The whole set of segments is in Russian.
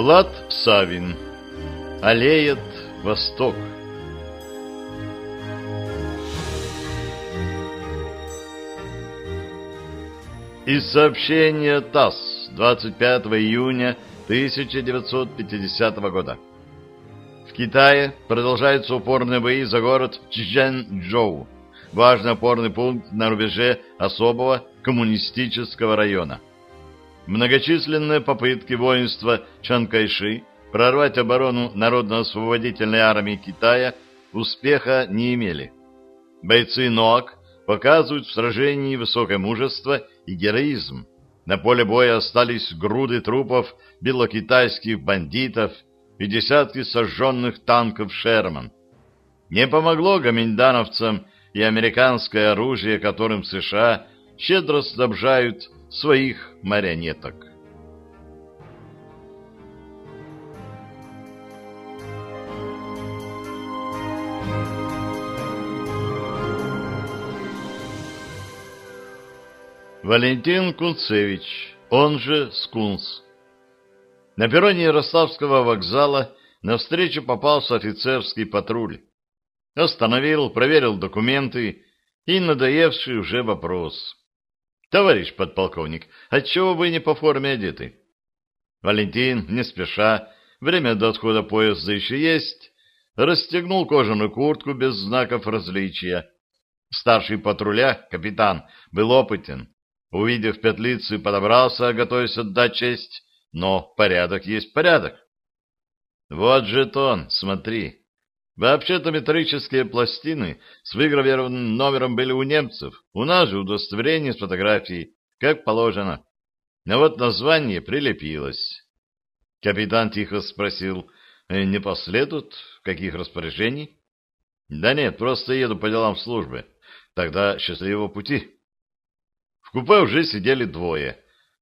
Влад Савин. Аллеет Восток. Из сообщения ТАСС 25 июня 1950 года. В Китае продолжаются упорные бои за город Чжэнчжоу, важный опорный пункт на рубеже особого коммунистического района. Многочисленные попытки воинства Чан Кайши прорвать оборону Народно-освободительной армии Китая успеха не имели. Бойцы НОАК показывают в сражении высокое мужество и героизм. На поле боя остались груды трупов белокитайских бандитов и десятки сожженных танков «Шерман». Не помогло гоминдановцам и американское оружие, которым США щедро снабжают своих марионеток. Валентин Кунцевич, он же Скунс. На перроне Ярославского вокзала навстречу попался офицерский патруль. Остановил, проверил документы и надоевший уже вопрос. «Товарищ подполковник, отчего вы не по форме одеты?» Валентин, не спеша, время до отхода поезда еще есть, расстегнул кожаную куртку без знаков различия. Старший патруля, капитан, был опытен. Увидев петлицы, подобрался, готовясь отдать честь, но порядок есть порядок. Вот жетон, смотри. Вообще-то метрические пластины с выгравированным номером были у немцев. У нас же удостоверение с фотографией, как положено. Но вот название прилепилось. Капитан тихо спросил, «Э, не последует каких распоряжений? Да нет, просто еду по делам службы. Тогда счастливого пути. В купе уже сидели двое.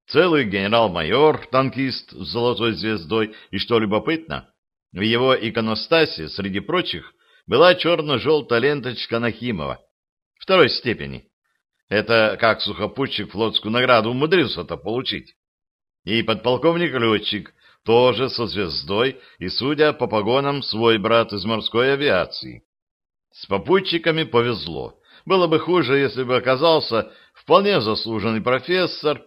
Целый генерал-майор, танкист с золотой звездой, и, что любопытно, в его иконостасе, среди прочих, была черно-желтая ленточка Нахимова второй степени. Это как сухопутчик флотскую награду умудрился-то получить. И подполковник-летчик тоже со звездой и, судя по погонам, свой брат из морской авиации. С попутчиками повезло. Было бы хуже, если бы оказался вполне заслуженный профессор,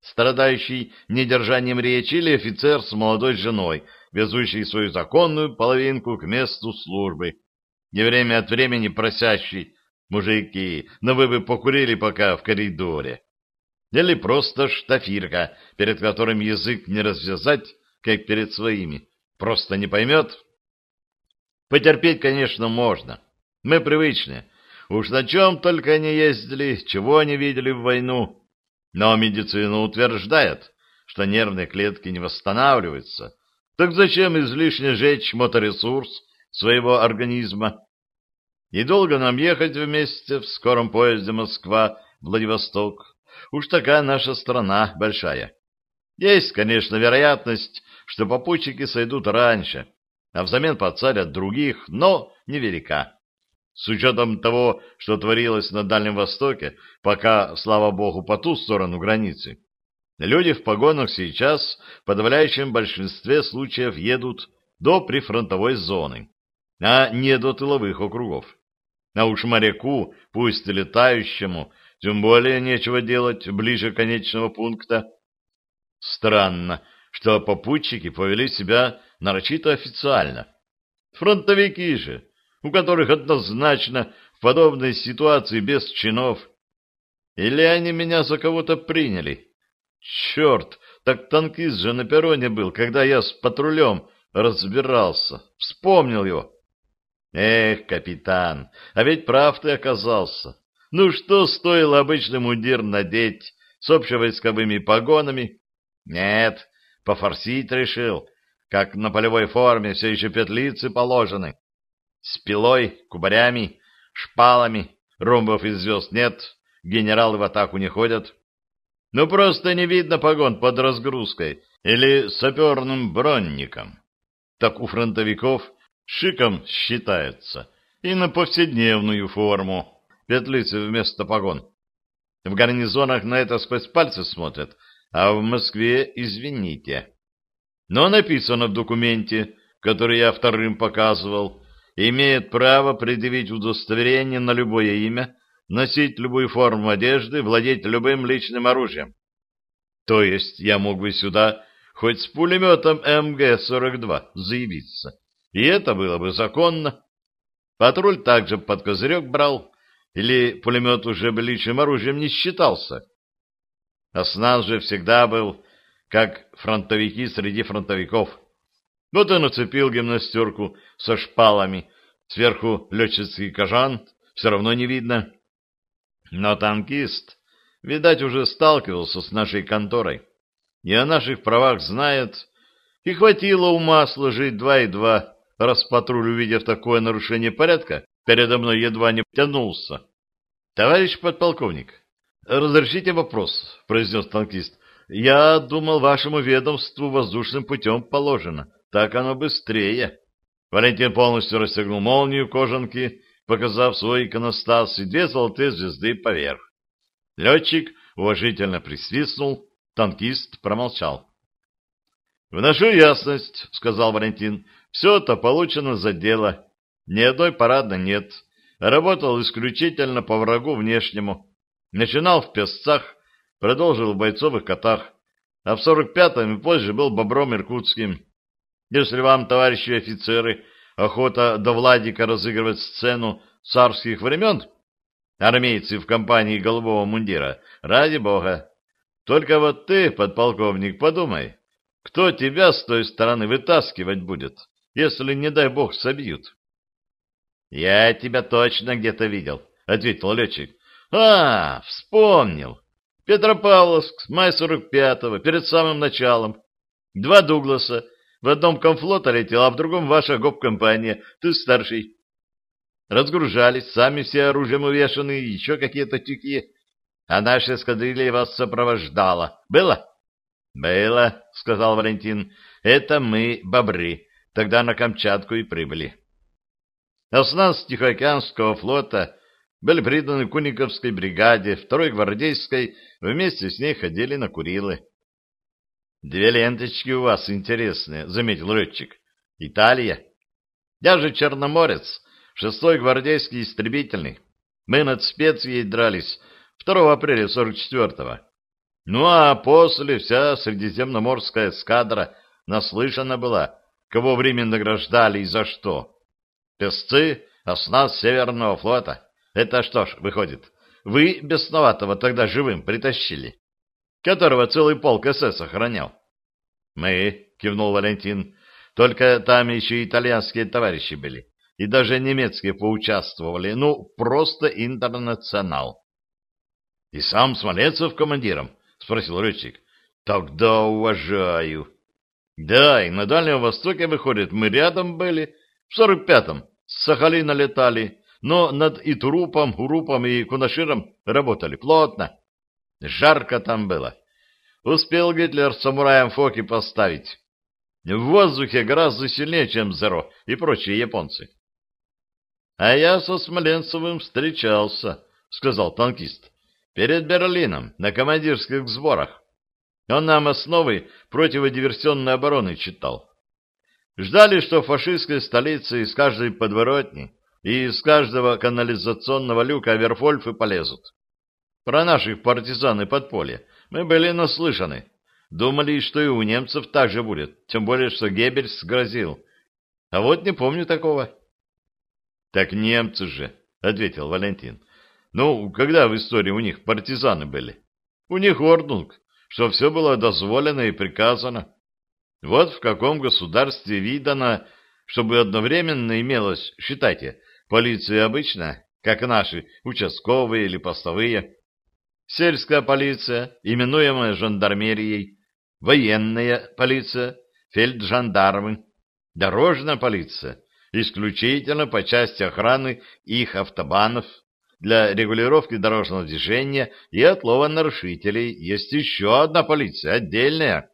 страдающий недержанием речи или офицер с молодой женой, везущий свою законную половинку к месту службы, и время от времени просящий «Мужики, но ну вы бы покурили пока в коридоре». Или просто штафирка, перед которым язык не развязать, как перед своими, просто не поймет. Потерпеть, конечно, можно. Мы привычные. Уж на чем только они ездили, чего они видели в войну. Но медицина утверждает, что нервные клетки не восстанавливаются, так зачем излишне жечь моторесурс своего организма? И долго нам ехать вместе в скором поезде Москва-Владивосток? Уж такая наша страна большая. Есть, конечно, вероятность, что попутчики сойдут раньше, а взамен подсадят других, но невелика. С учетом того, что творилось на Дальнем Востоке, пока, слава богу, по ту сторону границы, Люди в погонах сейчас в подавляющем большинстве случаев едут до прифронтовой зоны, а не до тыловых округов. А уж моряку, пусть летающему, тем более нечего делать ближе конечного пункта. Странно, что попутчики повели себя нарочито официально. Фронтовики же, у которых однозначно в подобной ситуации без чинов. Или они меня за кого-то приняли, Черт, так танкист же на перроне был, когда я с патрулем разбирался. Вспомнил его. Эх, капитан, а ведь прав ты оказался. Ну что стоило обычный мундир надеть с общевойсковыми погонами? Нет, пофорсить решил, как на полевой форме все еще петлицы положены. С пилой, кубарями, шпалами, ромбов и звезд нет, генералы в атаку не ходят. Ну, просто не видно погон под разгрузкой или саперным бронником. Так у фронтовиков шиком считается и на повседневную форму, петлицы вместо погон. В гарнизонах на это сквозь пальцы смотрят, а в Москве, извините. Но написано в документе, который я вторым показывал, имеет право предъявить удостоверение на любое имя, носить любую форму одежды, владеть любым личным оружием. То есть я мог бы сюда хоть с пулеметом МГ-42 заявиться, и это было бы законно. Патруль также под козырек брал, или пулемет уже бы личным оружием не считался. Оснас же всегда был, как фронтовики среди фронтовиков. Вот он нацепил гимнастерку со шпалами, сверху летческий кожан, все равно не видно. Но танкист, видать, уже сталкивался с нашей конторой, и о наших правах знает, и хватило ума сложить два и два, раз патруль, увидев такое нарушение порядка, передо мной едва не тянулся. — Товарищ подполковник, разрешите вопрос, — произнес танкист. — Я думал, вашему ведомству воздушным путем положено. Так оно быстрее. Валентин полностью расстегнул молнию кожанки, показав свой иконостас и две золотые звезды поверх. Летчик уважительно присвистнул, танкист промолчал. — Вношу ясность, — сказал Валентин. — Все это получено за дело. Ни одной парадной нет. Работал исключительно по врагу внешнему. Начинал в песцах, продолжил в бойцовых котах, а в сорок пятом и позже был бобром иркутским. Если вам, товарищи офицеры, охота до Владика разыгрывать сцену царских времен, армейцы в компании голубого мундира, ради бога. Только вот ты, подполковник, подумай, кто тебя с той стороны вытаскивать будет, если, не дай бог, собьют? — Я тебя точно где-то видел, — ответил летчик. — А, вспомнил. Петропавловск, май сорок пятого, перед самым началом. Два Дугласа, в одном комфлота летел, а в другом ваша гоп-компания. Ты старший. Разгружались, сами все оружием увешаны, еще какие-то тюки. А наша эскадрилья вас сопровождала. Было? Было, сказал Валентин. Это мы, бобры. Тогда на Камчатку и прибыли. Оснас Тихоокеанского флота были приданы Куниковской бригаде, второй гвардейской, вместе с ней ходили на Курилы. Две ленточки у вас интересные, заметил летчик. Италия. Я же черноморец, шестой гвардейский истребительный. Мы над специей дрались 2 апреля 44-го. Ну а после вся средиземноморская эскадра наслышана была, кого временно награждали и за что. Песцы, оснас Северного флота. Это что ж, выходит, вы бесноватого тогда живым притащили? Которого целый полк СС охранял. «Мы», — кивнул Валентин, — «только там еще итальянские товарищи были, и даже немецкие поучаствовали, ну, просто интернационал». «И сам Смолецов командиром?» — спросил летчик. «Тогда уважаю». «Да, и на Дальнем Востоке, выходит, мы рядом были, в сорок пятом, с Сахалина летали, но над Итрупом, Урупом и Кунаширом работали плотно». Жарко там было. Успел Гитлер самураям фоки поставить. В воздухе гораздо сильнее, чем Зеро и прочие японцы. — А я со Смоленцевым встречался, — сказал танкист, — перед Берлином, на командирских сборах. Он нам основы противодиверсионной обороны читал. Ждали, что в фашистской столице из каждой подворотни и из каждого канализационного люка Аверфольфы полезут. Про наших партизан и подполье мы были наслышаны. Думали, что и у немцев так же будет, тем более, что Геббельс грозил. А вот не помню такого. — Так немцы же, — ответил Валентин. — Ну, когда в истории у них партизаны были? У них ордунг, что все было дозволено и приказано. Вот в каком государстве видано, чтобы одновременно имелось, считайте, полиция обычная, как наши, участковые или постовые, сельская полиция, именуемая жандармерией, военная полиция, фельджандармы, дорожная полиция, исключительно по части охраны их автобанов, для регулировки дорожного движения и отлова нарушителей есть еще одна полиция, отдельная.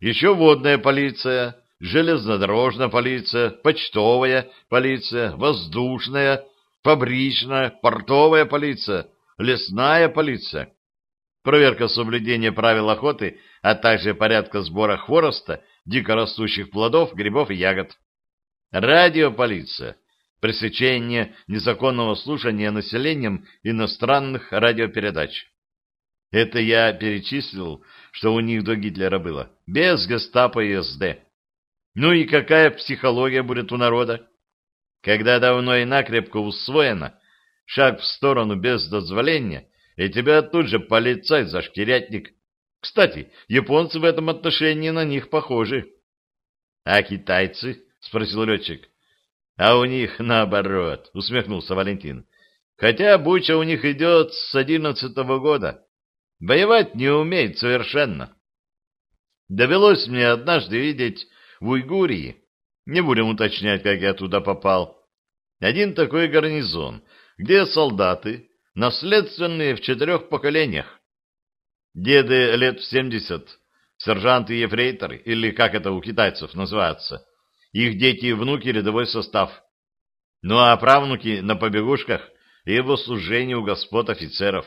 Еще водная полиция, железнодорожная полиция, почтовая полиция, воздушная, фабричная, портовая полиция – лесная полиция. Проверка соблюдения правил охоты а также порядка сбора хвороста, дикорастущих плодов, грибов и ягод. Радиополиция. Пресечение незаконного слушания населением иностранных радиопередач. Это я перечислил, что у них до Гитлера было. Без гестапо и СД. Ну и какая психология будет у народа? Когда давно и накрепко усвоено, шаг в сторону без дозволения, и тебя тут же полицай за шкирятник. Кстати, японцы в этом отношении на них похожи. — А китайцы? — спросил летчик. — А у них наоборот, — усмехнулся Валентин. — Хотя буча у них идет с одиннадцатого года. Воевать не умеет совершенно. Довелось мне однажды видеть в Уйгурии, не будем уточнять, как я туда попал, один такой гарнизон, где солдаты, наследственные в четырех поколениях. Деды лет в семьдесят, сержанты и ефрейторы, или как это у китайцев называется, их дети и внуки рядовой состав. Ну а правнуки на побегушках и в услужении у господ офицеров.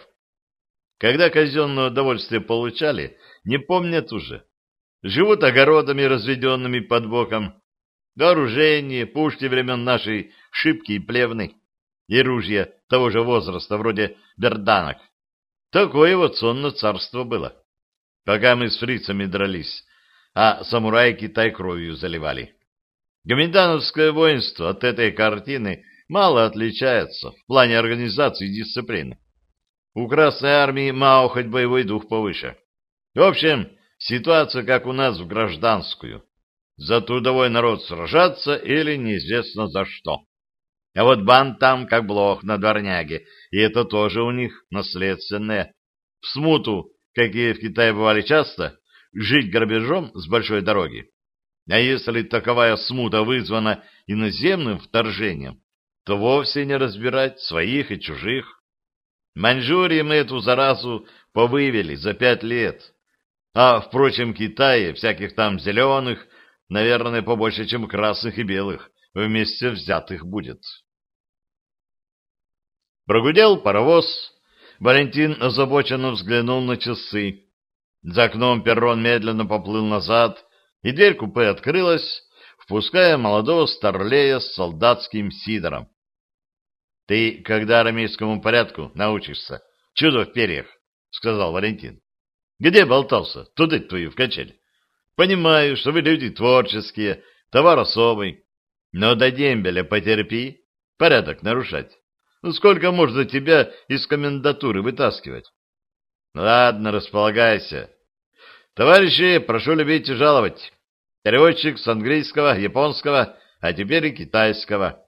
Когда казенное удовольствие получали, не помнят уже. Живут огородами, разведенными под боком. Вооружение, пушки времен нашей шибки и плевны. И ружья того же возраста, вроде берданок. Такое вот сонное царство было. Пока мы с фрицами дрались, а самураи Китай кровью заливали. Гоминдановское воинство от этой картины мало отличается в плане организации и дисциплины. У Красной Армии Мао хоть боевой дух повыше. В общем, ситуация как у нас в гражданскую. За трудовой народ сражаться или неизвестно за что. А вот бан там как блох на дворняге, и это тоже у них наследственное. В смуту, какие в Китае бывали часто, жить грабежом с большой дороги. А если таковая смута вызвана иноземным вторжением, то вовсе не разбирать своих и чужих. Маньчжурии мы эту заразу повывели за пять лет. А, впрочем, Китае всяких там зеленых, наверное, побольше, чем красных и белых, вместе взятых будет. Прогудел паровоз. Валентин озабоченно взглянул на часы. За окном перрон медленно поплыл назад, и дверь купе открылась, впуская молодого старлея с солдатским сидором. — Ты когда армейскому порядку научишься? Чудо в перьях, — сказал Валентин. — Где болтался? Туда твою в качель. Понимаю, что вы люди творческие, товар особый, но до дембеля потерпи, порядок нарушать. Сколько можно тебя из комендатуры вытаскивать? Ладно, располагайся. Товарищи, прошу любить и жаловать. Переводчик с английского, японского, а теперь и китайского.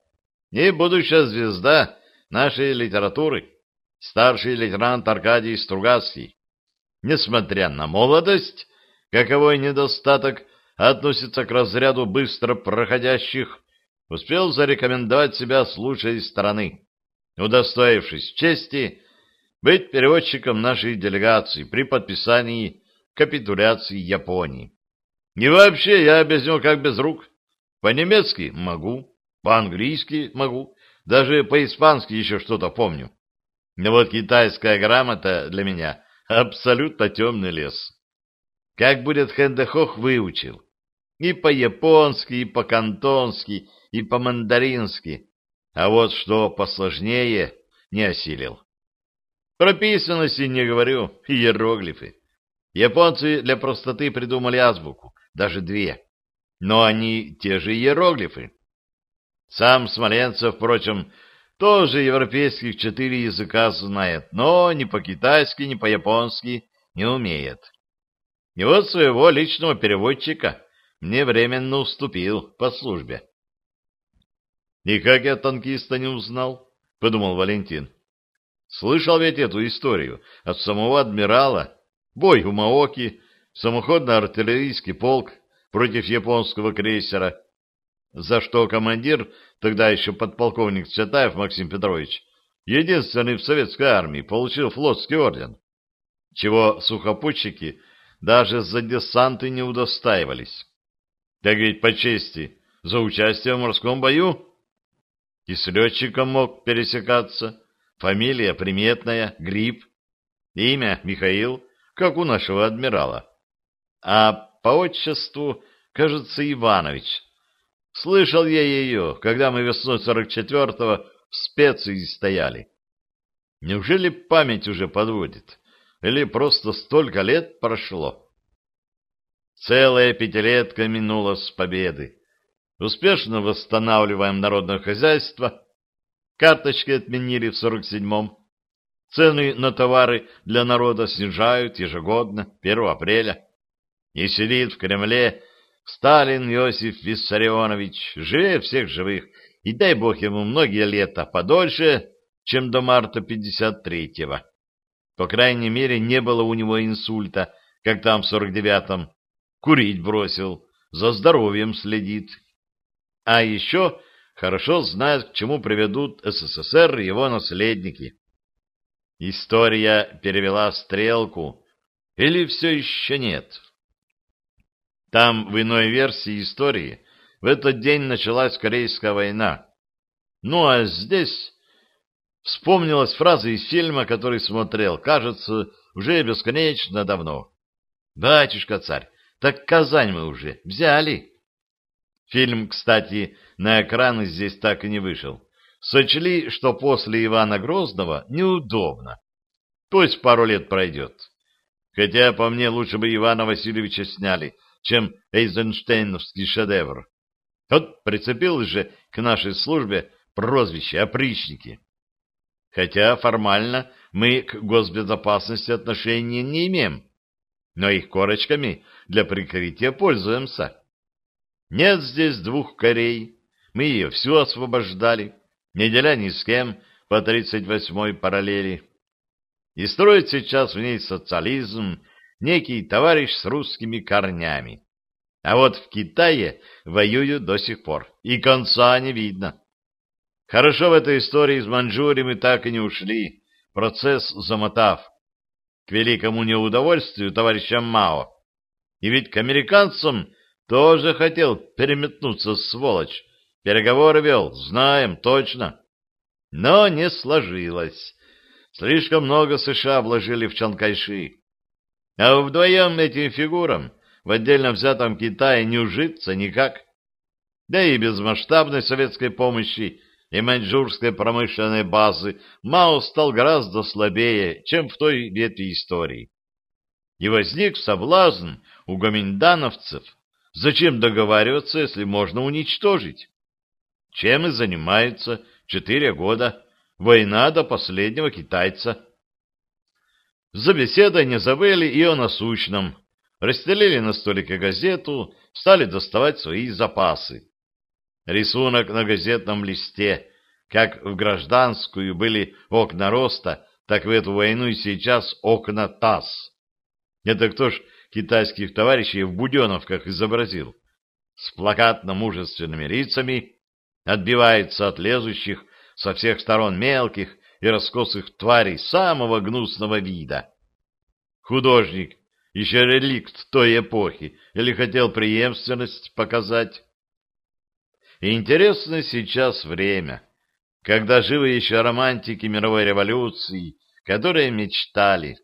И будущая звезда нашей литературы, старший лейтенант Аркадий Стругацкий. Несмотря на молодость, каковой недостаток относится к разряду быстро проходящих, успел зарекомендовать себя с лучшей стороны удостоившись чести быть переводчиком нашей делегации при подписании капитуляции Японии. И вообще я без него как без рук. По-немецки могу, по-английски могу, даже по-испански еще что-то помню. Но вот китайская грамота для меня абсолютно темный лес. Как будет Хэндехох выучил. И по-японски, и по-кантонски, и по-мандарински. А вот что посложнее не осилил. Про письменности не говорю, иероглифы. Японцы для простоты придумали азбуку, даже две. Но они те же иероглифы. Сам Смоленцев, впрочем, тоже европейских четыре языка знает, но ни по-китайски, ни по-японски не умеет. И вот своего личного переводчика мне временно уступил по службе. И как я танкиста не узнал? — подумал Валентин. Слышал ведь эту историю от самого адмирала. Бой у Маоки, самоходно-артиллерийский полк против японского крейсера, за что командир, тогда еще подполковник Цветаев Максим Петрович, единственный в советской армии, получил флотский орден, чего сухопутчики даже за десанты не удостаивались. Так ведь по чести, за участие в морском бою и с летчиком мог пересекаться. Фамилия приметная, Гриб. Имя Михаил, как у нашего адмирала. а по отчеству, кажется, Иванович. Слышал я ее, когда мы весной 44-го в специи стояли. Неужели память уже подводит? Или просто столько лет прошло? Целая пятилетка минула с победы. Успешно восстанавливаем народное хозяйство. Карточки отменили в 47-м. Цены на товары для народа снижают ежегодно, 1 апреля. И сидит в Кремле Сталин Иосиф Виссарионович, живее всех живых, и дай бог ему многие лета подольше, чем до марта 53-го. По крайней мере, не было у него инсульта, как там в 49-м. Курить бросил, за здоровьем следит. А еще хорошо знает, к чему приведут СССР и его наследники. История перевела стрелку. Или все еще нет? Там, в иной версии истории, в этот день началась Корейская война. Ну а здесь вспомнилась фраза из фильма, который смотрел, кажется, уже бесконечно давно. «Батюшка-царь, так Казань мы уже взяли». Фильм, кстати, на экраны здесь так и не вышел сочли, что после Ивана Грозного неудобно. Пусть пару лет пройдет. Хотя, по мне, лучше бы Ивана Васильевича сняли, чем Эйзенштейновский шедевр. Тот прицепил же к нашей службе прозвище «опричники». Хотя формально мы к госбезопасности отношения не имеем, но их корочками для прикрытия пользуемся. Нет здесь двух Корей, мы ее всю освобождали не деля ни с кем по 38-й параллели. И строит сейчас в ней социализм некий товарищ с русскими корнями. А вот в Китае воюют до сих пор, и конца не видно. Хорошо в этой истории с Манчжурией мы так и не ушли, процесс замотав. К великому неудовольствию товарища Мао. И ведь к американцам тоже хотел переметнуться, сволочь, Переговоры вел, знаем, точно. Но не сложилось. Слишком много США вложили в Чанкайши. А вдвоем этим фигурам в отдельно взятом Китае не ужиться никак. Да и без масштабной советской помощи и маньчжурской промышленной базы Мао стал гораздо слабее, чем в той ветви истории. И возник соблазн у гоминдановцев, зачем договариваться, если можно уничтожить? чем и занимается четыре года. Война до последнего китайца. За беседой не забыли и о насущном. Расстелили на столике газету, стали доставать свои запасы. Рисунок на газетном листе, как в гражданскую были окна роста, так в эту войну и сейчас окна ТАСС. Это кто ж китайских товарищей в буденовках изобразил? С плакатно-мужественными лицами, отбивается от лезущих со всех сторон мелких и раскосых тварей самого гнусного вида. Художник, еще реликт той эпохи, или хотел преемственность показать. Интересно сейчас время, когда живы еще романтики мировой революции, которые мечтали.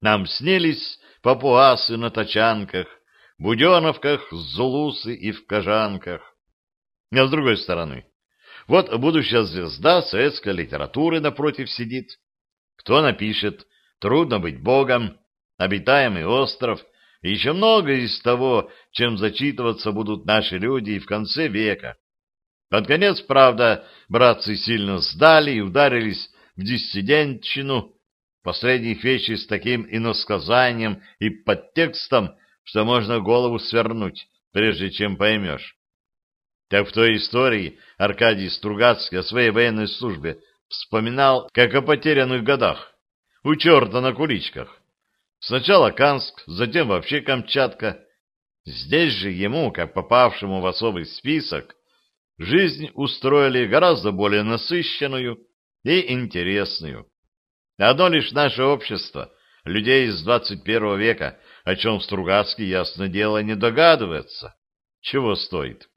Нам снились папуасы на тачанках, буденовках, зулусы и в кожанках. А с другой стороны, вот будущая звезда советской литературы напротив сидит. Кто напишет «Трудно быть Богом», «Обитаемый остров» и еще много из того, чем зачитываться будут наши люди и в конце века. Под конец, правда, братцы сильно сдали и ударились в диссидентщину, последних вещей с таким иносказанием и подтекстом, что можно голову свернуть, прежде чем поймешь. Так в той истории Аркадий Стругацкий о своей военной службе вспоминал, как о потерянных годах. У черта на куличках. Сначала Канск, затем вообще Камчатка. Здесь же ему, как попавшему в особый список, жизнь устроили гораздо более насыщенную и интересную. Одно лишь наше общество, людей из 21 века, о чем Стругацкий, ясно дело, не догадывается. Чего стоит?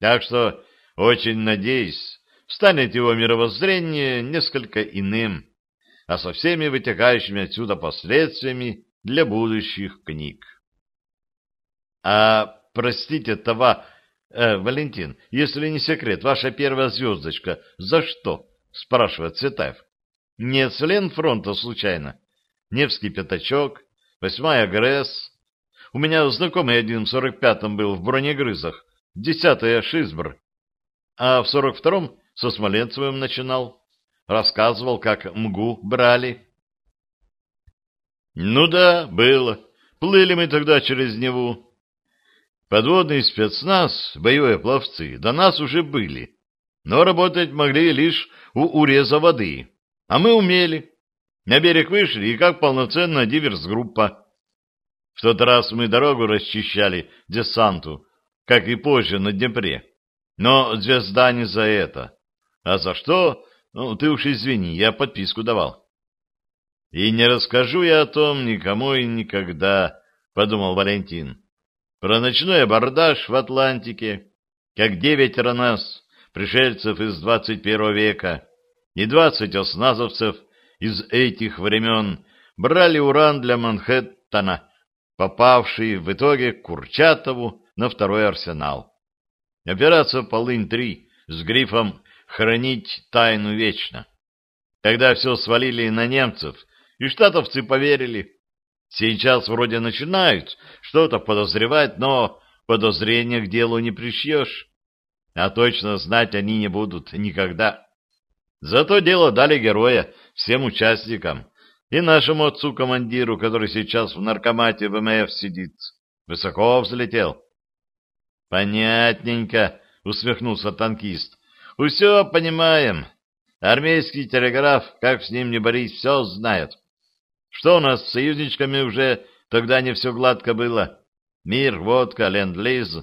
Так что очень надеюсь, станет его мировоззрение несколько иным, а со всеми вытекающими отсюда последствиями для будущих книг. А, простите, това... Э, Валентин, если не секрет, ваша первая звездочка за что? Спрашивает Цветаев. Не с Ленфронта случайно? Невский пятачок, восьмая ГРС. У меня знакомый один в сорок пятом был в бронегрызах, десятая Шизбр. А в сорок втором со Смоленцевым начинал. Рассказывал, как МГУ брали. Ну да, было. Плыли мы тогда через Неву. Подводный спецназ, боевые пловцы, до нас уже были, но работать могли лишь у уреза воды, а мы умели. На берег вышли, и как полноценная диверс-группа. В тот раз мы дорогу расчищали десанту, как и позже на Днепре. Но звезда не за это. А за что? Ну, ты уж извини, я подписку давал. И не расскажу я о том никому и никогда, подумал Валентин. Про ночной абордаж в Атлантике, как девятеро нас, пришельцев из двадцать первого века, и двадцать осназовцев из этих времен брали уран для Манхэттена, попавший в итоге к Курчатову на второй арсенал. Операция «Полынь-3» с грифом «Хранить тайну вечно». Когда все свалили на немцев, и штатовцы поверили. Сейчас вроде начинают что-то подозревать, но подозрения к делу не пришьешь. А точно знать они не будут никогда. Зато дело дали героя всем участникам. И нашему отцу-командиру, который сейчас в наркомате ВМФ сидит, высоко взлетел. «Понятненько», — усмехнулся танкист. «Все понимаем. Армейский телеграф, как с ним не борись, все знает. Что у нас с союзничками уже тогда не все гладко было? Мир, водка, ленд-лиз.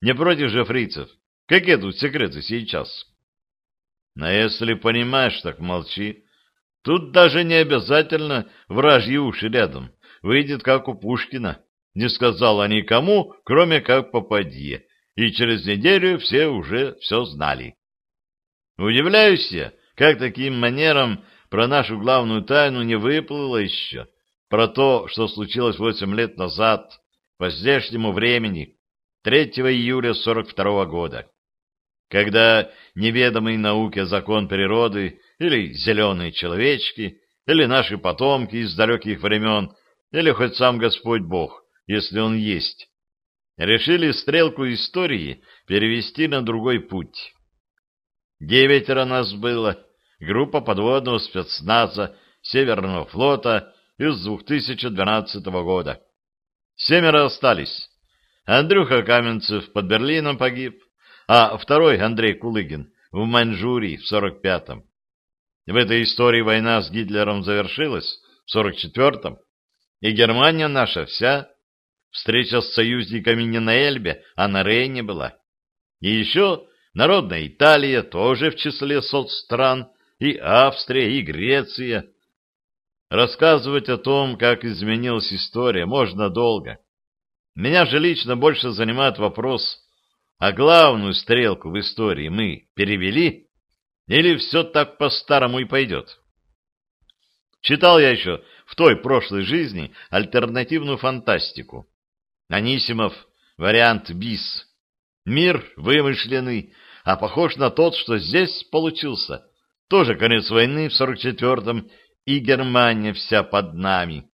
Не против же фрицев. Какие тут секреты сейчас?» «Но если понимаешь, так молчи. Тут даже не обязательно вражьи уши рядом. Выйдет, как у Пушкина. Не сказала никому, кроме как попадье и через неделю все уже все знали. Удивляюсь я, как таким манером про нашу главную тайну не выплыло еще, про то, что случилось восемь лет назад, по здешнему времени, 3 июля 42 -го года, когда неведомый науке закон природы или зеленые человечки, или наши потомки из далеких времен, или хоть сам Господь Бог, если Он есть, решили стрелку истории перевести на другой путь. Девятеро нас было, группа подводного спецназа Северного флота из 2012 года. Семеро остались. Андрюха Каменцев под Берлином погиб, а второй Андрей Кулыгин в Маньчжурии в 45-м. В этой истории война с Гитлером завершилась в 44-м, и Германия наша вся Встреча с союзниками не на Эльбе, а на Рейне была. И еще народная Италия тоже в числе соцстран, и Австрия, и Греция. Рассказывать о том, как изменилась история, можно долго. Меня же лично больше занимает вопрос, а главную стрелку в истории мы перевели или все так по-старому и пойдет? Читал я еще в той прошлой жизни альтернативную фантастику. Анисимов — вариант БИС. Мир вымышленный, а похож на тот, что здесь получился. Тоже конец войны в 44-м, и Германия вся под нами.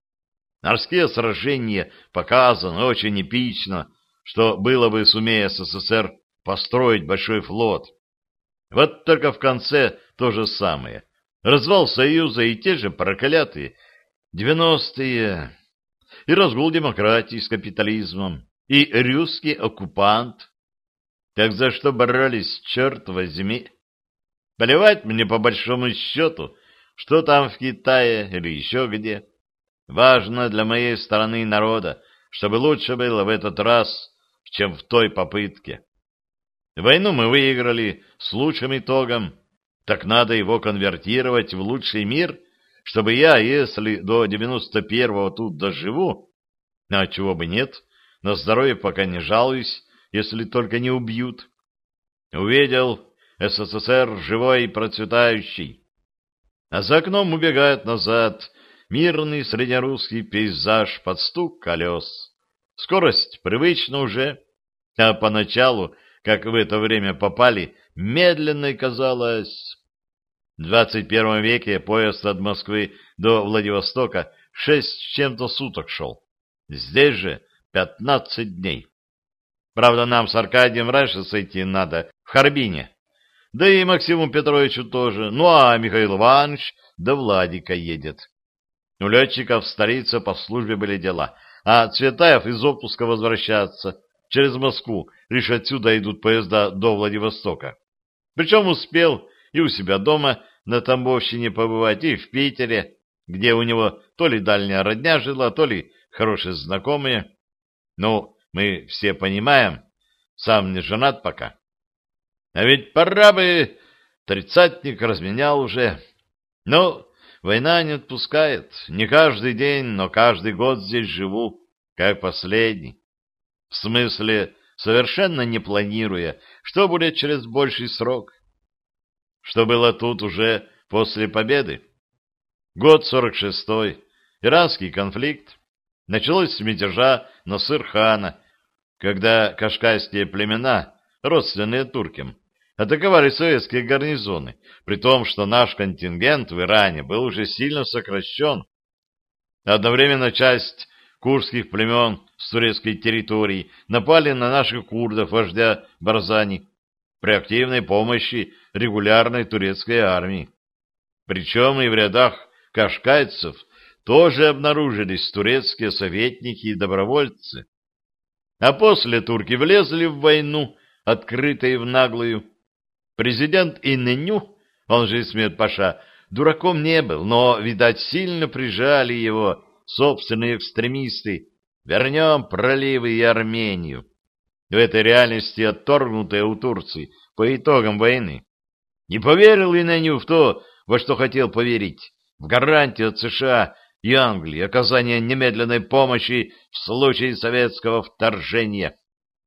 Морские сражения показаны очень эпично, что было бы, сумея СССР построить большой флот. Вот только в конце то же самое. Развал Союза и те же проклятые девяностые и разгул демократии с капитализмом, и русский оккупант. Так за что боролись, черт возьми? Плевать мне по большому счету, что там в Китае или еще где. Важно для моей страны и народа, чтобы лучше было в этот раз, чем в той попытке. Войну мы выиграли с лучшим итогом, так надо его конвертировать в лучший мир чтобы я, если до девяносто первого тут доживу, а чего бы нет, на здоровье пока не жалуюсь, если только не убьют, увидел СССР живой и процветающий. А за окном убегает назад мирный среднерусский пейзаж под стук колес. Скорость привычна уже, а поначалу, как в это время попали, медленной казалось. В 21 веке поезд от Москвы до Владивостока шесть с чем-то суток шел. Здесь же пятнадцать дней. Правда, нам с Аркадием раньше сойти надо, в Харбине. Да и Максиму Петровичу тоже. Ну, а Михаил Иванович до Владика едет. У летчиков в столице по службе были дела, а Цветаев из отпуска возвращаться через Москву, лишь отсюда идут поезда до Владивостока. Причем успел и у себя дома на Тамбовщине побывать, и в Питере, где у него то ли дальняя родня жила, то ли хорошие знакомые. Ну, мы все понимаем, сам не женат пока. А ведь пора бы, тридцатник разменял уже. Ну, война не отпускает, не каждый день, но каждый год здесь живу, как последний. В смысле, совершенно не планируя, что будет через больший срок. Что было тут уже после победы. Год сорок шестой, иранский конфликт. Началось с мятежа Насыр-хана, когда кашкайские племена, родственные туркам, атаковали советские гарнизоны, при том, что наш контингент в Иране был уже сильно сокращен. Одновременно часть курдских племен с турецкой территории напали на наших курдов, вождя Барзани, при активной помощи регулярной турецкой армии. Причем и в рядах кашкайцев тоже обнаружились турецкие советники и добровольцы. А после турки влезли в войну, открыто и в наглую. Президент Инненю, он же Исмет Паша, дураком не был, но, видать, сильно прижали его собственные экстремисты. Вернем проливы и Армению. В этой реальности отторгнутая у Турции по итогам войны. Не поверил Инненю в то, во что хотел поверить, в гарантию от США и Англии оказания немедленной помощи в случае советского вторжения.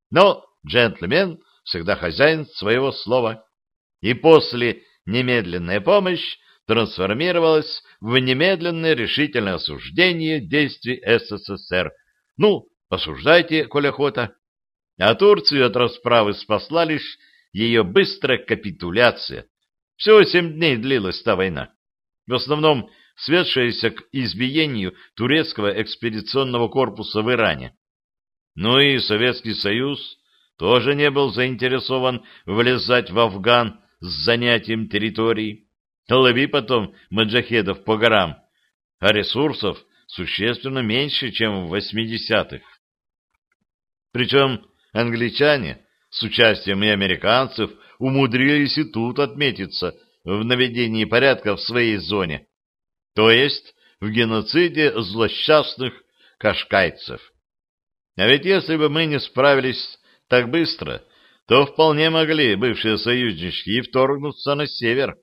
Но джентльмен всегда хозяин своего слова. И после немедленная помощь трансформировалась в немедленное решительное осуждение действий СССР. Ну, осуждайте, коль охота. А Турцию от расправы спасла лишь ее быстрая капитуляция. Всего семь дней длилась та война. В основном сведшаяся к избиению турецкого экспедиционного корпуса в Иране. Ну и Советский Союз тоже не был заинтересован влезать в Афган с занятием территорий. Лови потом маджахедов по горам, а ресурсов существенно меньше, чем в 80-х. Причем англичане с участием и американцев умудрились и тут отметиться в наведении порядка в своей зоне, то есть в геноциде злосчастных кашкайцев. А ведь если бы мы не справились так быстро, то вполне могли бывшие союзнички вторгнуться на север.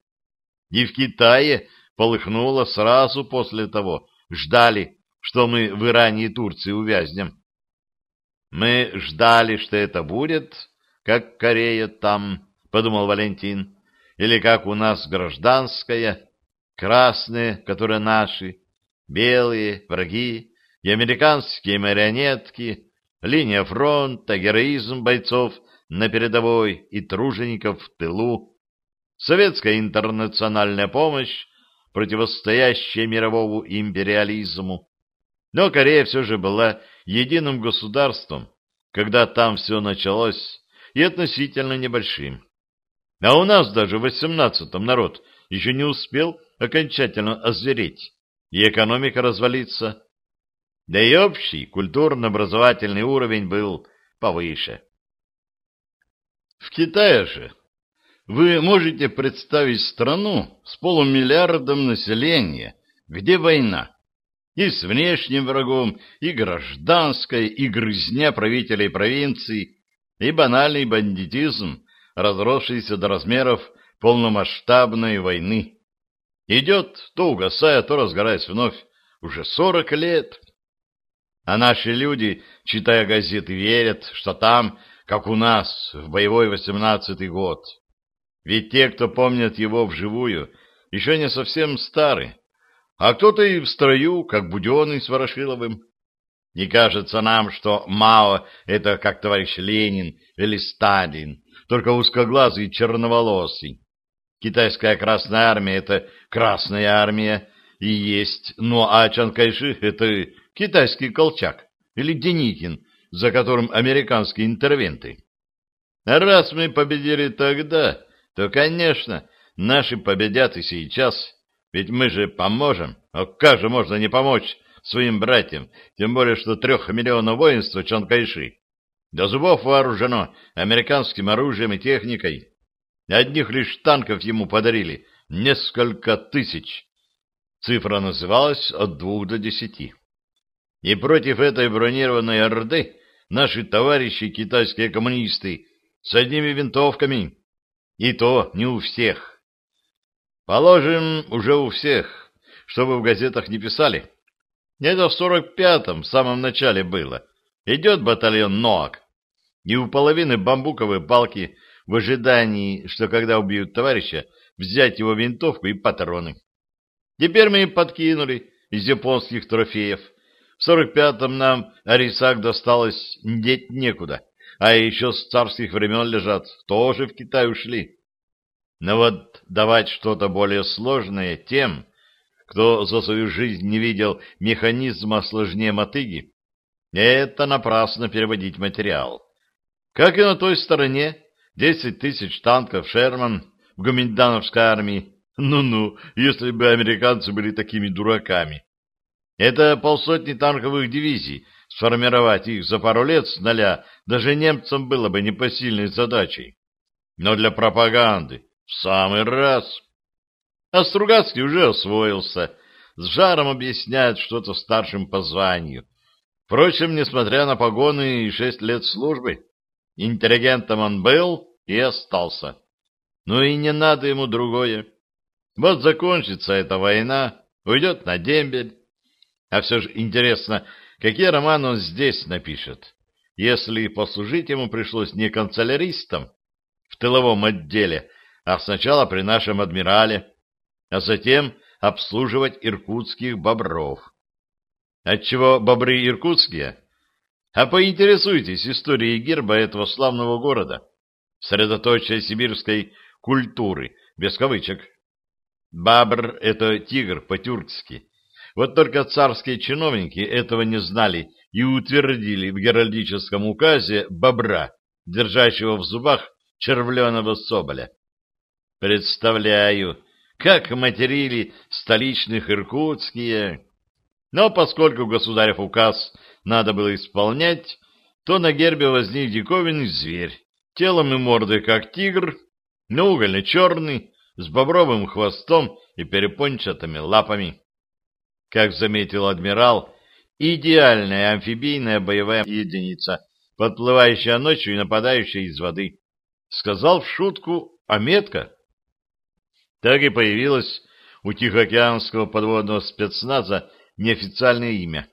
И в Китае полыхнуло сразу после того, ждали, что мы в Иране и Турции увязнем. Мы ждали, что это будет, как Корея там, — подумал Валентин, — или как у нас гражданская, красные, которые наши, белые, враги, и американские марионетки, линия фронта, героизм бойцов на передовой и тружеников в тылу, советская интернациональная помощь, противостоящая мировому империализму. Но Корея все же была единым государством, когда там все началось, и относительно небольшим. А у нас даже в восемнадцатом народ еще не успел окончательно озвереть, и экономика развалится. Да и общий культурно-образовательный уровень был повыше. В Китае же вы можете представить страну с полумиллиардом населения, где война, и с внешним врагом, и гражданской, и грызня правителей провинций, и банальный бандитизм, разросшийся до размеров полномасштабной войны. Идет, то угасая, то разгораясь вновь, уже сорок лет. А наши люди, читая газеты, верят, что там, как у нас, в боевой восемнадцатый год. Ведь те, кто помнят его вживую, еще не совсем стары, а кто-то и в строю, как Буденный с Ворошиловым. Не кажется нам, что Мао — это как товарищ Ленин или Сталин, только узкоглазый и черноволосый. Китайская Красная Армия — это Красная Армия и есть, ну а Чан Кайши — это китайский Колчак или Деникин, за которым американские интервенты. Раз мы победили тогда, то, конечно, наши победят и сейчас, ведь мы же поможем. А как же можно не помочь своим братьям, тем более, что трех миллионов воинства Чан Кайши до зубов вооружено американским оружием и техникой. Одних лишь танков ему подарили несколько тысяч. Цифра называлась от двух до десяти. И против этой бронированной орды наши товарищи китайские коммунисты с одними винтовками. И то не у всех. Положим, уже у всех, чтобы в газетах не писали. Это в сорок пятом, в самом начале было. Идет батальон НОАК, и у половины бамбуковые палки в ожидании, что когда убьют товарища, взять его винтовку и патроны. Теперь мы им подкинули из японских трофеев. Сорок пятом нам Арисак досталось деть некуда, а еще с царских времен лежат, тоже в Китай ушли. Но вот давать что-то более сложное тем, кто за свою жизнь не видел механизма сложнее мотыги, это напрасно переводить материал. Как и на той стороне, десять тысяч танков «Шерман» в Гоминдановской армии. Ну-ну, если бы американцы были такими дураками. Это полсотни танковых дивизий. Сформировать их за пару лет с нуля даже немцам было бы непосильной задачей. Но для пропаганды в самый раз. А Стругацкий уже освоился, с жаром объясняет что-то старшим по званию. Впрочем, несмотря на погоны и шесть лет службы, интеллигентом он был и остался. Ну и не надо ему другое. Вот закончится эта война, уйдет на дембель. А все же интересно, какие романы он здесь напишет, если послужить ему пришлось не канцеляристом в тыловом отделе, а сначала при нашем адмирале, а затем обслуживать иркутских бобров. Отчего бобры иркутские? А поинтересуйтесь историей герба этого славного города, средоточие сибирской культуры, без кавычек. Бабр — это тигр по-тюркски. Вот только царские чиновники этого не знали и утвердили в геральдическом указе бобра, держащего в зубах червленого соболя. Представляю, как материли столичных иркутские. Но поскольку государев указ надо было исполнять, то на гербе возник диковинный зверь, телом и мордой как тигр, но угольно-черный, с бобровым хвостом и перепончатыми лапами. Как заметил адмирал, идеальная амфибийная боевая единица, подплывающая ночью и нападающая из воды. Сказал в шутку, а метка так и появилось у Тихоокеанского подводного спецназа неофициальное имя,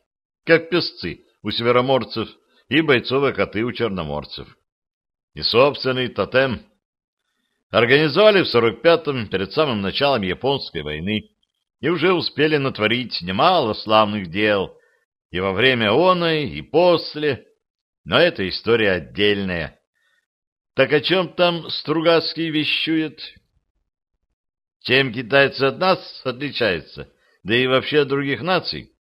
как песцы у североморцев и бойцовые коты у черноморцев. И собственный тотем организовали в 45-м, перед самым началом Японской войны, и уже успели натворить немало славных дел и во время оной, и после, но эта история отдельная. Так о чем там Стругацкий вещует? Чем китайцы от нас отличаются, да и вообще от других наций?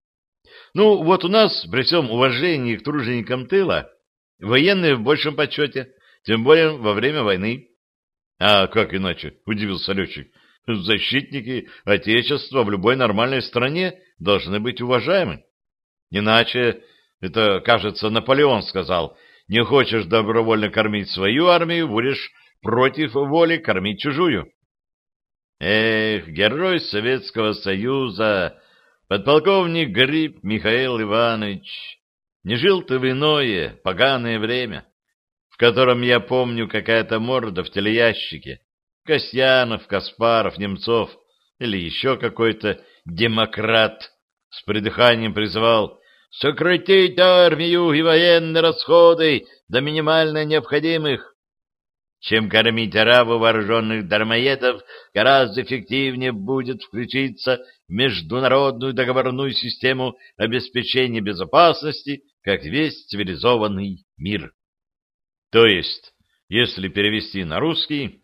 Ну, вот у нас, при всем уважении к труженикам тыла, военные в большем почете, тем более во время войны. А как иначе, удивился летчик, защитники Отечества в любой нормальной стране должны быть уважаемы. Иначе, это, кажется, Наполеон сказал, не хочешь добровольно кормить свою армию, будешь против воли кормить чужую. Эх, герой Советского Союза, подполковник Гриб Михаил Иванович, не жил ты в иное, поганое время, в котором я помню какая-то морда в телеящике, Касьянов, Каспаров, Немцов или еще какой-то демократ с придыханием призывал сократить армию и военные расходы до минимально необходимых. Чем кормить арабу вооруженных дармоедов, гораздо эффективнее будет включиться в международную договорную систему обеспечения безопасности, как весь цивилизованный мир. То есть, если перевести на русский,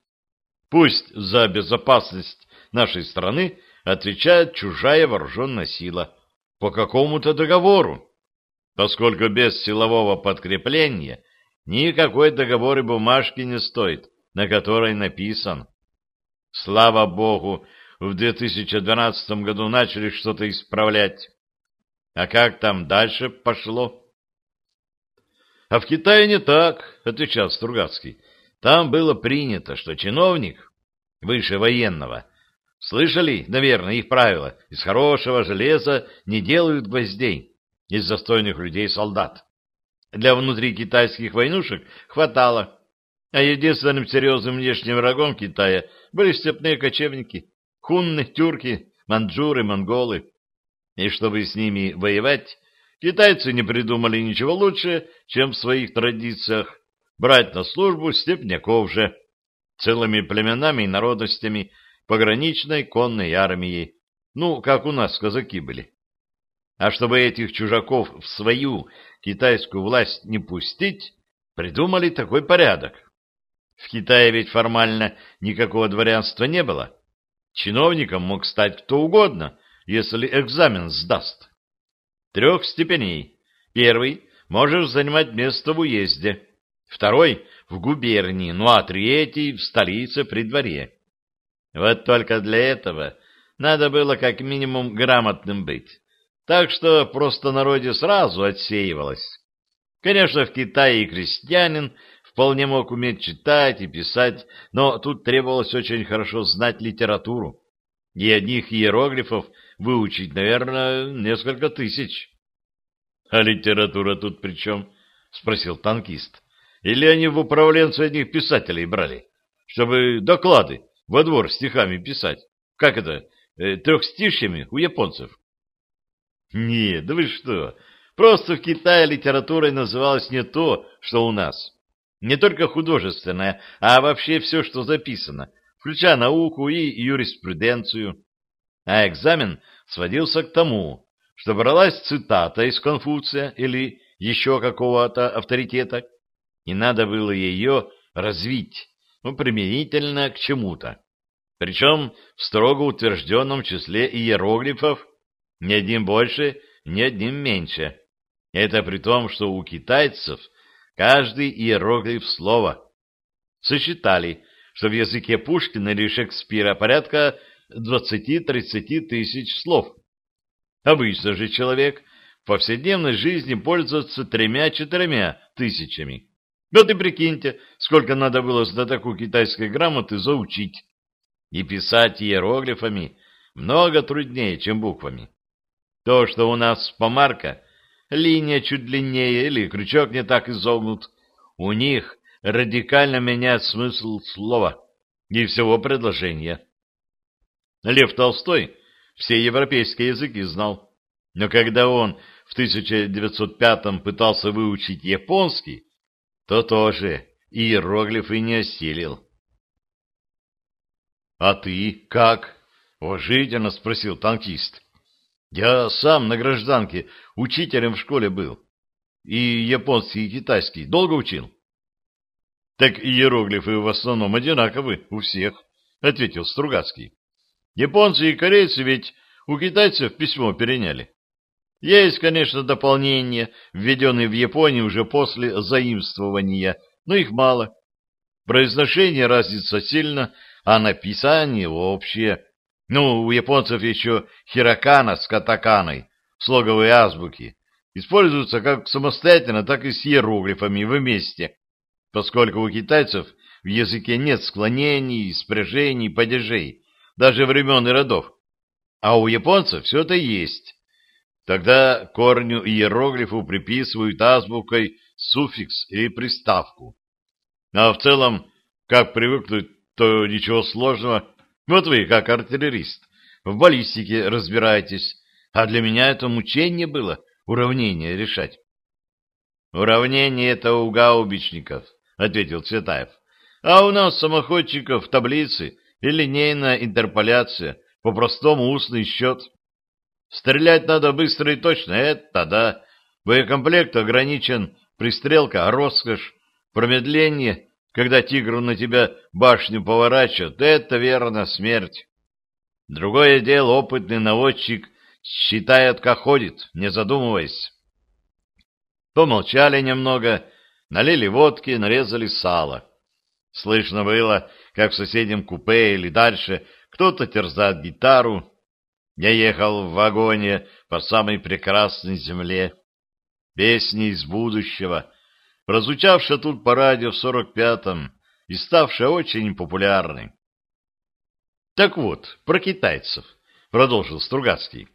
пусть за безопасность нашей страны отвечает чужая вооруженная сила по какому-то договору, поскольку без силового подкрепления никакой договор и бумажки не стоит, на которой написан. Слава Богу, в 2012 году начали что-то исправлять. А как там дальше пошло? А в Китае не так, отвечал Стругацкий. Там было принято, что чиновник выше военного Слышали, наверное, их правила. Из хорошего железа не делают гвоздей. Из застойных людей солдат. Для внутри китайских войнушек хватало. А единственным серьезным внешним врагом Китая были степные кочевники. Хунны, тюрки, манджуры, монголы. И чтобы с ними воевать, китайцы не придумали ничего лучше, чем в своих традициях брать на службу степняков же, целыми племенами и народностями, пограничной конной армией, ну, как у нас казаки были. А чтобы этих чужаков в свою китайскую власть не пустить, придумали такой порядок. В Китае ведь формально никакого дворянства не было. Чиновником мог стать кто угодно, если экзамен сдаст. Трех степеней. Первый – можешь занимать место в уезде. Второй – в губернии, ну а третий – в столице при дворе. Вот только для этого надо было как минимум грамотным быть. Так что просто народе сразу отсеивалось. Конечно, в Китае и крестьянин вполне мог уметь читать и писать, но тут требовалось очень хорошо знать литературу. И одних иероглифов выучить, наверное, несколько тысяч. — А литература тут при чем? — спросил танкист. — Или они в управленцы одних писателей брали, чтобы доклады во двор стихами писать. Как это, э, трехстишьями у японцев? Нет, да вы что, просто в Китае литературой называлось не то, что у нас. Не только художественное, а вообще все, что записано, включая науку и юриспруденцию. А экзамен сводился к тому, что бралась цитата из Конфуция или еще какого-то авторитета, и надо было ее развить ну, применительно к чему-то. Причем в строго утвержденном числе иероглифов ни одним больше, ни одним меньше. Это при том, что у китайцев каждый иероглиф слова. Сосчитали, что в языке Пушкина или Шекспира порядка 20-30 тысяч слов. Обычно же человек в повседневной жизни пользуется тремя-четырьмя тысячами. Вот и прикиньте, сколько надо было знатоку китайской грамоты заучить. И писать иероглифами много труднее, чем буквами. То, что у нас помарка, линия чуть длиннее или крючок не так изогнут, у них радикально меняет смысл слова и всего предложения. Лев Толстой все европейские языки знал, но когда он в 1905 пытался выучить японский, то тоже иероглифы не осилил. — А ты как? — уважительно спросил танкист. — Я сам на гражданке учителем в школе был. И японский, и китайский. Долго учил? — Так иероглифы в основном одинаковы у всех, — ответил Стругацкий. — Японцы и корейцы ведь у китайцев письмо переняли. Есть, конечно, дополнения, введенные в Японии уже после заимствования, но их мало. Произношение разница сильно, а написание общее. Ну, у японцев еще хирокана с катаканой, слоговые азбуки, используются как самостоятельно, так и с иероглифами вместе, поскольку у китайцев в языке нет склонений, спряжений, падежей, даже времен и родов. А у японцев все это есть. Тогда корню иероглифу приписывают азбукой суффикс или приставку. А в целом, как привыкнуть, то ничего сложного. Вот вы, как артиллерист, в баллистике разбираетесь, а для меня это мучение было уравнение решать. Уравнение это у гаубичников, ответил Цветаев. А у нас самоходчиков таблицы и линейная интерполяция, по-простому устный счет. Стрелять надо быстро и точно, это да. Боекомплект ограничен, пристрелка — роскошь, промедление, когда тигру на тебя башню поворачивают, это верно смерть. Другое дело, опытный наводчик считает, как ходит, не задумываясь. Помолчали немного, налили водки, нарезали сало. Слышно было, как в соседнем купе или дальше кто-то терзает гитару. Я ехал в вагоне по самой прекрасной земле. Песни из будущего, прозвучавшая тут по радио в сорок пятом и ставшая очень популярной. Так вот, про китайцев, продолжил Стругацкий.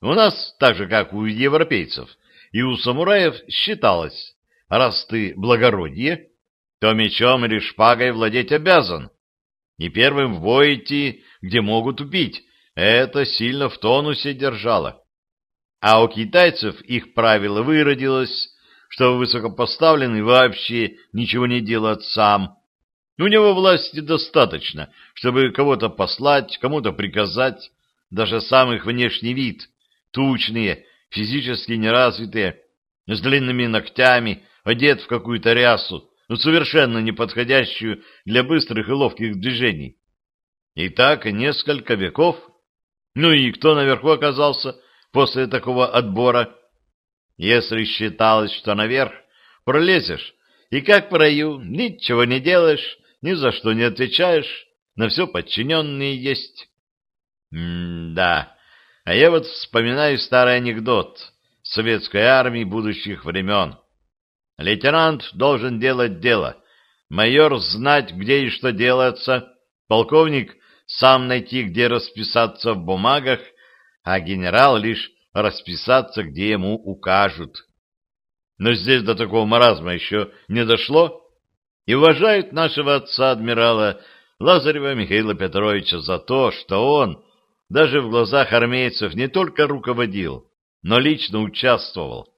У нас, так же, как у европейцев и у самураев, считалось, раз ты благородие, то мечом или шпагой владеть обязан. Не первым в бой идти, где могут убить. Это сильно в тонусе держало. А у китайцев их правило выродилось, что высокопоставленный вообще ничего не делает сам. У него власти достаточно, чтобы кого-то послать, кому-то приказать, даже самых внешний вид, тучные, физически неразвитые, с длинными ногтями, одет в какую-то рясу, но совершенно не подходящую для быстрых и ловких движений. И так несколько веков. Ну и кто наверху оказался после такого отбора? Если считалось, что наверх пролезешь, и как в раю, ничего не делаешь, ни за что не отвечаешь, на все подчиненные есть. М-да, а я вот вспоминаю старый анекдот советской армии будущих времен. Лейтенант должен делать дело, майор знать, где и что делается, полковник сам найти, где расписаться в бумагах, а генерал лишь расписаться, где ему укажут. Но здесь до такого маразма еще не дошло, и уважают нашего отца-адмирала Лазарева Михаила Петровича за то, что он даже в глазах армейцев не только руководил, но лично участвовал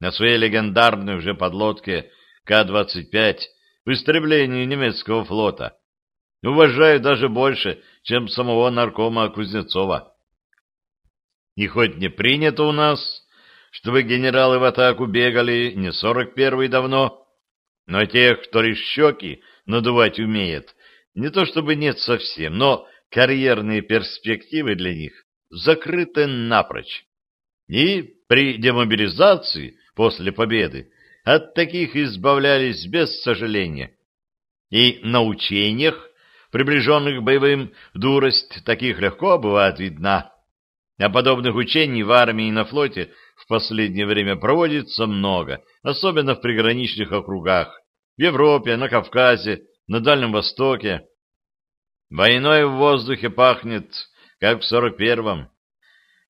на своей легендарной уже подлодке К-25 в истреблении немецкого флота. Уважаю даже больше, чем самого наркома Кузнецова. И хоть не принято у нас, чтобы генералы в атаку бегали не сорок первый давно, но тех, кто лишь щеки надувать умеет, не то чтобы нет совсем, но карьерные перспективы для них закрыты напрочь. И при демобилизации после победы от таких избавлялись без сожаления. И на учениях, приближенных к боевым, дурость таких легко бывает видна. А подобных учений в армии и на флоте в последнее время проводится много, особенно в приграничных округах, в Европе, на Кавказе, на Дальнем Востоке. Войной в воздухе пахнет, как в сорок первом.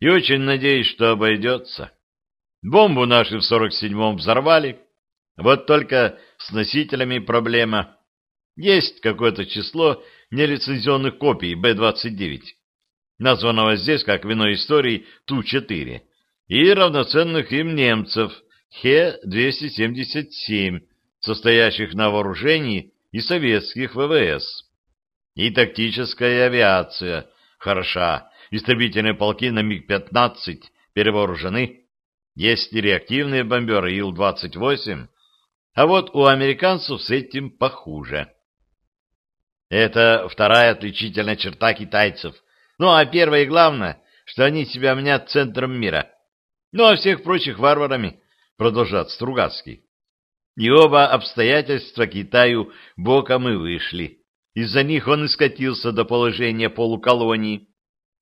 И очень надеюсь, что обойдется. Бомбу наши в сорок седьмом взорвали. Вот только с носителями проблема. Есть какое-то число нелицензионных копий Б-29, названного здесь, как в иной истории, Ту-4, и равноценных им немцев Хе-277, состоящих на вооружении и советских ВВС. И тактическая авиация хороша. Истребительные полки на МиГ-15 перевооружены. Есть и реактивные бомберы Ил-28. А вот у американцев с этим похуже. Это вторая отличительная черта китайцев. Ну, а первое и главное, что они себя мнят центром мира. Ну, а всех прочих варварами, продолжает Стругацкий. И оба обстоятельства Китаю боком и вышли. Из-за них он и скатился до положения полуколонии.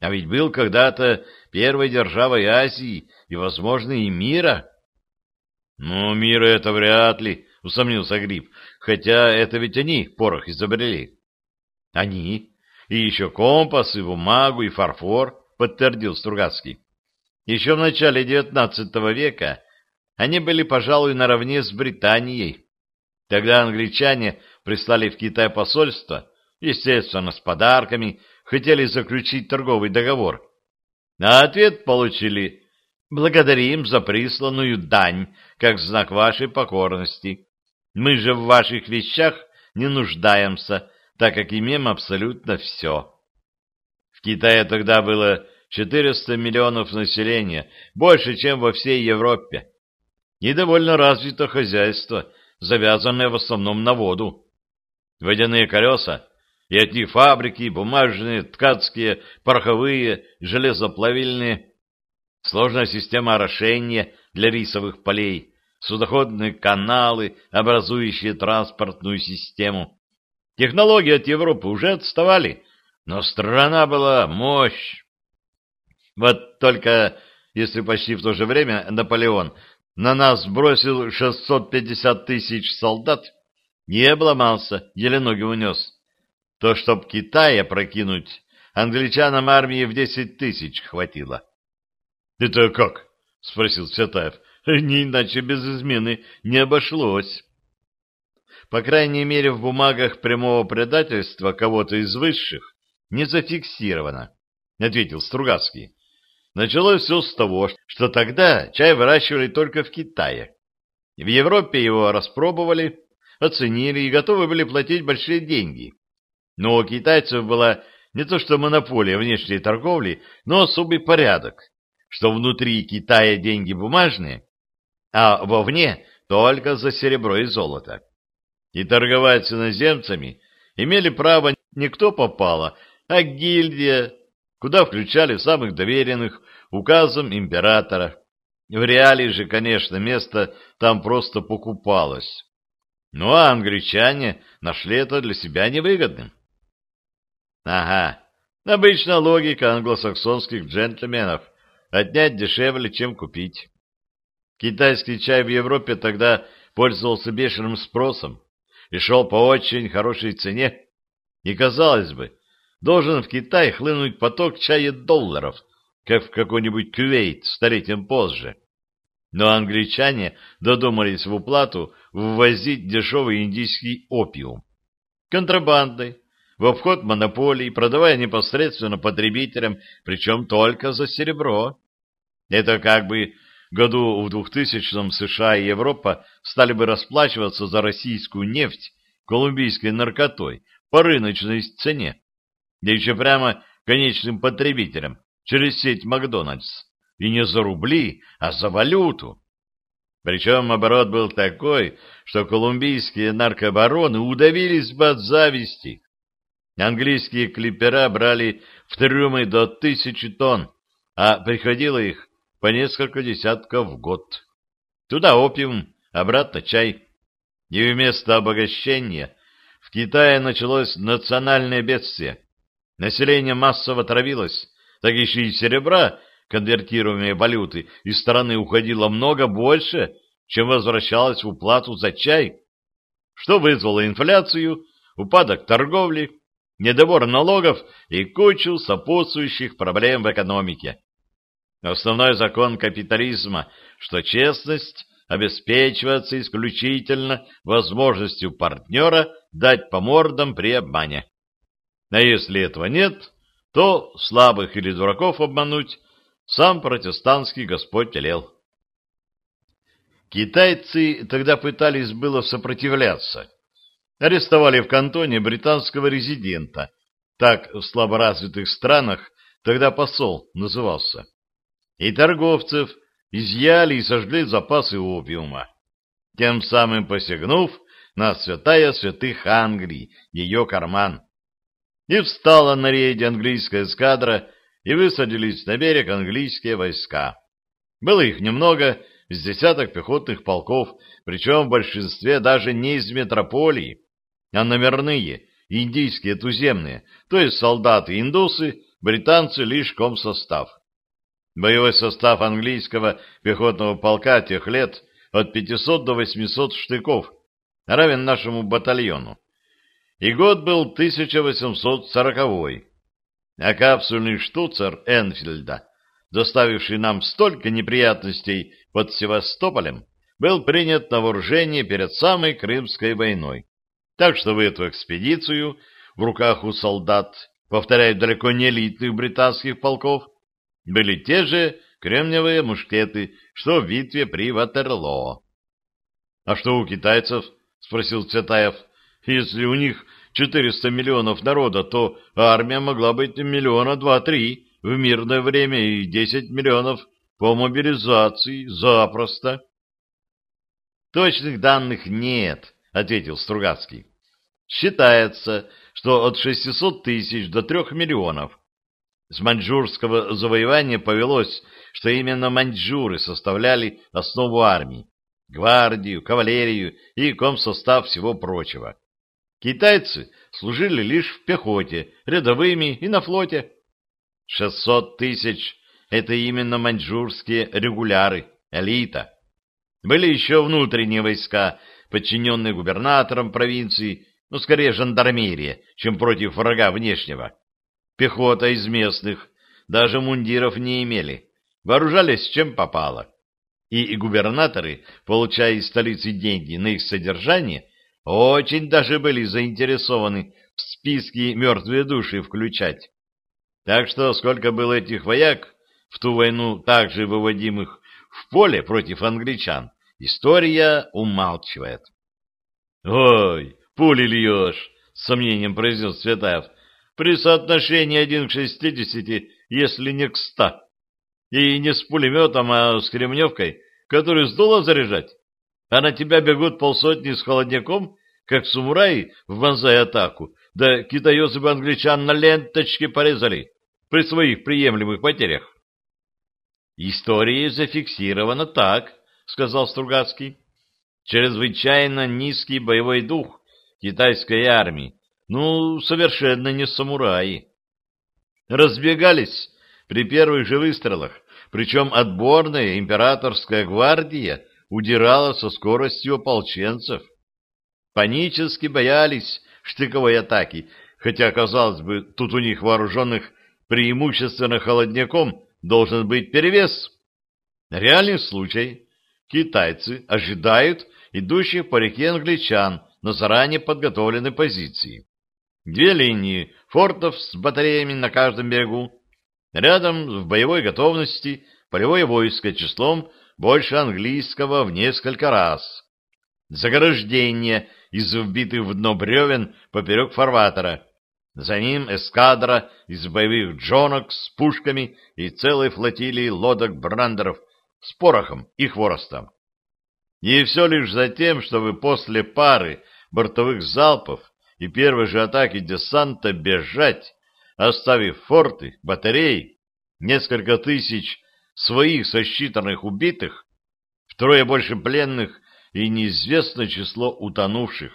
А ведь был когда-то первой державой Азии и, возможно, и мира. Ну, мира это вряд ли, усомнился Гриб, хотя это ведь они порох изобрели. Они? И еще компас, и бумагу, и фарфор, подтвердил Стругацкий. Еще в начале XIX века они были, пожалуй, наравне с Британией. Тогда англичане прислали в Китай посольство, естественно, с подарками, хотели заключить торговый договор. А ответ получили «Благодарим за присланную дань, как знак вашей покорности. Мы же в ваших вещах не нуждаемся, так как имеем абсолютно все. В Китае тогда было 400 миллионов населения, больше, чем во всей Европе. И довольно развито хозяйство, завязанное в основном на воду. Водяные колеса, и от них фабрики, бумажные, ткацкие, пороховые, железоплавильные, сложная система орошения для рисовых полей, судоходные каналы, образующие транспортную систему. Технологии от Европы уже отставали, но страна была мощь. Вот только если почти в то же время Наполеон на нас бросил 650 тысяч солдат и обломался, еле ноги унес, то чтоб Китая прокинуть, англичанам армии в 10 тысяч хватило. — Это как? — спросил Цветаев. — Не иначе без измены не обошлось. По крайней мере, в бумагах прямого предательства кого-то из высших не зафиксировано, — ответил Стругацкий. Началось все с того, что тогда чай выращивали только в Китае. В Европе его распробовали, оценили и готовы были платить большие деньги. Но у китайцев была не то что монополия внешней торговли, но особый порядок, что внутри Китая деньги бумажные, а вовне только за серебро и золото. И торговать с иноземцами имели право не кто попало, а гильдия, куда включали самых доверенных указом императора. В реалии же, конечно, место там просто покупалось. Ну а англичане нашли это для себя невыгодным. Ага, обычная логика англосаксонских джентльменов — отнять дешевле, чем купить. Китайский чай в Европе тогда пользовался бешеным спросом и шел по очень хорошей цене. И, казалось бы, должен в Китай хлынуть поток чая долларов, как в какой-нибудь Кувейт столетием позже. Но англичане додумались в уплату ввозить дешевый индийский опиум. Контрабандой, в обход монополий, продавая непосредственно потребителям, причем только за серебро. Это как бы году в 2000-м США и Европа стали бы расплачиваться за российскую нефть колумбийской наркотой по рыночной цене да еще прямо конечным потребителям через сеть Макдональдс. И не за рубли, а за валюту. Причем оборот был такой, что колумбийские наркобароны удавились бы от зависти. Английские клипера брали в трюмы до тысячи тонн, а приходило их по несколько десятков в год. Туда опиум, обратно чай. И вместо обогащения в Китае началось национальное бедствие. Население массово травилось, так еще и серебра, конвертируемые валюты, из страны уходило много больше, чем возвращалось в уплату за чай, что вызвало инфляцию, упадок торговли, недобор налогов и кучу сопутствующих проблем в экономике. Основной закон капитализма, что честность обеспечивается исключительно возможностью партнера дать по мордам при обмане. А если этого нет, то слабых или дураков обмануть сам протестантский Господь велел. Китайцы тогда пытались было сопротивляться. Арестовали в кантоне британского резидента, так в слаборазвитых странах тогда посол назывался. И торговцев изъяли и сожгли запасы опиума, тем самым посягнув на святая святых Англии, ее карман. И встала на рейде английская эскадра, и высадились на берег английские войска. Было их немного, с десяток пехотных полков, причем в большинстве даже не из метрополии, а номерные, индийские туземные, то есть солдаты-индусы, британцы лишь комсостав. Боевой состав английского пехотного полка тех лет от 500 до 800 штыков, равен нашему батальону и год был 1840 а капсульный штуцер Энфильда, доставивший нам столько неприятностей под Севастополем, был принят на вооружение перед самой Крымской войной. Так что в эту экспедицию в руках у солдат, повторяю, далеко не элитных британских полков, были те же кремниевые мушкеты, что в битве при Ватерлоо. — А что у китайцев? — спросил Цветаев. — Если у них 400 миллионов народа, то армия могла быть миллиона два-три в мирное время и 10 миллионов по мобилизации запросто. Точных данных нет, ответил Стругацкий. Считается, что от 600 тысяч до 3 миллионов. С маньчжурского завоевания повелось, что именно маньчжуры составляли основу армии, гвардию, кавалерию и комсостав всего прочего. Китайцы служили лишь в пехоте, рядовыми и на флоте. 600 тысяч — это именно маньчжурские регуляры, элита. Были еще внутренние войска, подчиненные губернаторам провинции, ну, скорее жандармерия, чем против врага внешнего. Пехота из местных, даже мундиров не имели, вооружались чем попало. И губернаторы, получая из столицы деньги на их содержание, очень даже были заинтересованы в списки мертвые души включать. Так что сколько было этих вояк, в ту войну также выводимых в поле против англичан, история умалчивает. — Ой, пули льешь, — с сомнением произнес Цветаев, — при соотношении один к шестидесяти, если не к ста. И не с пулеметом, а с кремневкой, которую сдуло заряжать а на тебя бегут полсотни с холодняком, как самураи в банзай-атаку, да китаёзы бы англичан на ленточке порезали при своих приемлемых потерях. История зафиксирована так, сказал Стругацкий. Чрезвычайно низкий боевой дух китайской армии. Ну, совершенно не самураи. Разбегались при первых же выстрелах, причем отборная императорская гвардия удирала со скоростью ополченцев. Панически боялись штыковой атаки, хотя, казалось бы, тут у них вооруженных преимущественно холодняком должен быть перевес. Реальный случай. Китайцы ожидают идущих по реке англичан на заранее подготовленной позиции. Две линии фортов с батареями на каждом берегу. Рядом в боевой готовности полевое войско числом больше английского в несколько раз. Заграждение из вбитых в дно бревен поперек фарватера. За ним эскадра из боевых джонок с пушками и целой флотилии лодок-брандеров с порохом и хворостом. И все лишь за тем, чтобы после пары бортовых залпов и первой же атаки десанта бежать, оставив форты, батареи, несколько тысяч своих сосчитанных убитых, втрое больше пленных и неизвестное число утонувших.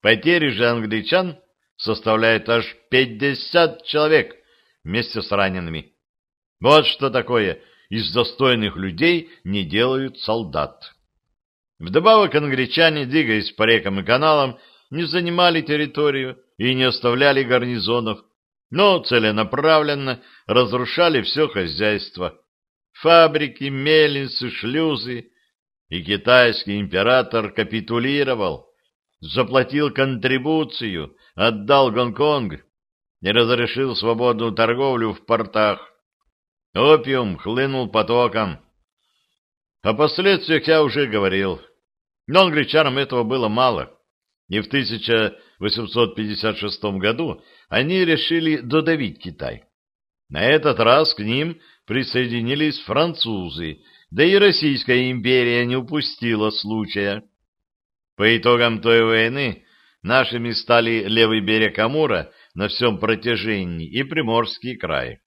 Потери же англичан составляют аж 50 человек вместе с ранеными. Вот что такое из достойных людей не делают солдат. Вдобавок англичане, двигаясь по рекам и каналам, не занимали территорию и не оставляли гарнизонов, но целенаправленно разрушали все хозяйство, фабрики, мельницы, шлюзы, и китайский император капитулировал, заплатил контрибуцию, отдал Гонконг и разрешил свободную торговлю в портах. Опиум хлынул потоком. О последствиях я уже говорил, но англичанам этого было мало, и в 1856 году они решили додавить Китай. На этот раз к ним присоединились французы, да и Российская империя не упустила случая. По итогам той войны нашими стали левый берег Амура на всем протяжении и Приморский край.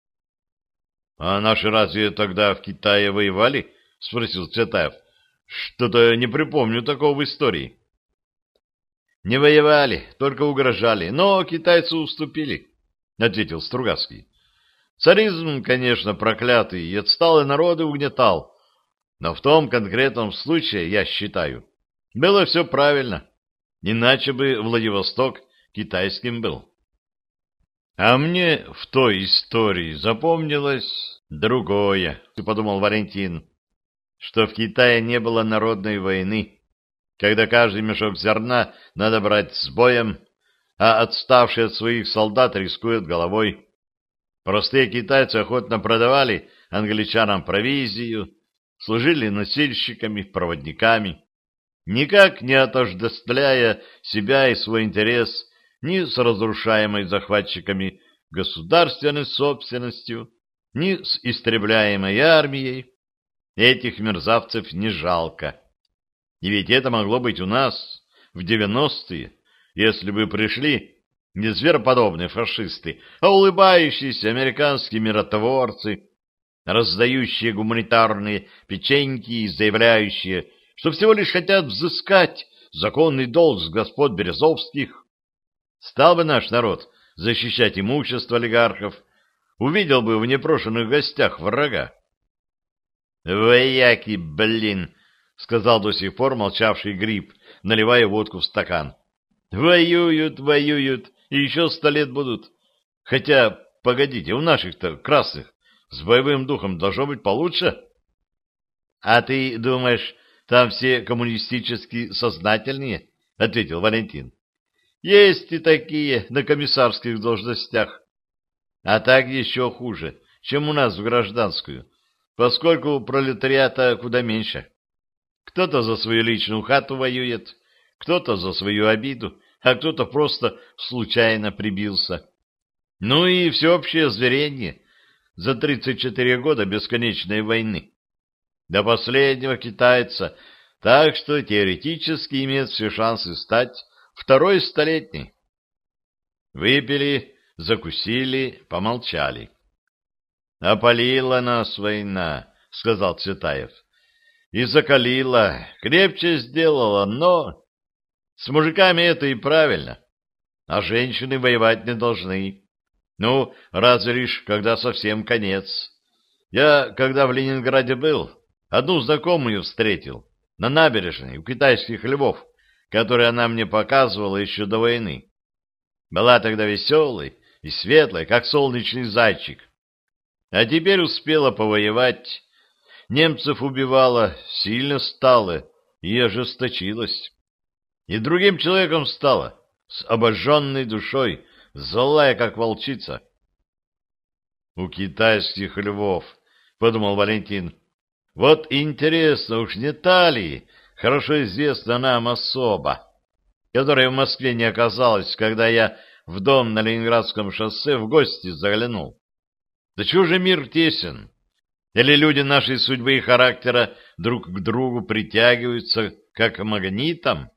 — А наши разве тогда в Китае воевали? — спросил Цветаев. — Что-то не припомню такого в истории. — Не воевали, только угрожали, но китайцы уступили, — ответил Стругацкий. Царизм, конечно, проклятый и отсталые народы угнетал, но в том конкретном случае, я считаю, было все правильно, иначе бы Владивосток китайским был. А мне в той истории запомнилось другое, подумал Валентин, что в Китае не было народной войны, когда каждый мешок зерна надо брать с боем, а отставший от своих солдат рискует головой. Простые китайцы охотно продавали англичанам провизию, служили носильщиками, проводниками. никак не отождествляя себя и свой интерес ни с разрушаемой захватчиками государственной собственностью, ни с истребляемой армией. Этих мерзавцев не жалко. И ведь это могло быть у нас в девяностые, если бы пришли не звероподобные фашисты, а улыбающиеся американские миротворцы, раздающие гуманитарные печеньки и заявляющие, что всего лишь хотят взыскать законный долг с господ Березовских. Стал бы наш народ защищать имущество олигархов, увидел бы в непрошенных гостях врага. «Вояки, блин!» — сказал до сих пор молчавший гриб, наливая водку в стакан. «Воюют, воюют, и еще сто лет будут. Хотя, погодите, у наших-то красных с боевым духом должно быть получше». «А ты думаешь, там все коммунистически сознательные?» — ответил Валентин. «Есть и такие на комиссарских должностях. А так еще хуже, чем у нас в гражданскую, поскольку пролетариата куда меньше. Кто-то за свою личную хату воюет, кто-то за свою обиду, а кто-то просто случайно прибился. Ну и всеобщее зверение за 34 года бесконечной войны. До последнего китайца, так что теоретически имеет все шансы стать второй столетней. Выпили, закусили, помолчали. — Опалила нас война, — сказал Цветаев. — И закалила, крепче сделала, но... С мужиками это и правильно. А женщины воевать не должны. Ну, разве лишь, когда совсем конец. Я, когда в Ленинграде был, одну знакомую встретил на набережной у китайских львов, которые она мне показывала еще до войны. Была тогда веселой и светлой, как солнечный зайчик. А теперь успела повоевать. Немцев убивала, сильно стала и ожесточилась и другим человеком стала, с обожженной душой, злая, как волчица. — У китайских львов, — подумал Валентин, — вот интересно, уж не та ли, хорошо известна нам особа, которая в Москве не оказалась, когда я в дом на Ленинградском шоссе в гости заглянул. Да чего же мир тесен? Или люди нашей судьбы и характера друг к другу притягиваются, как магнитом?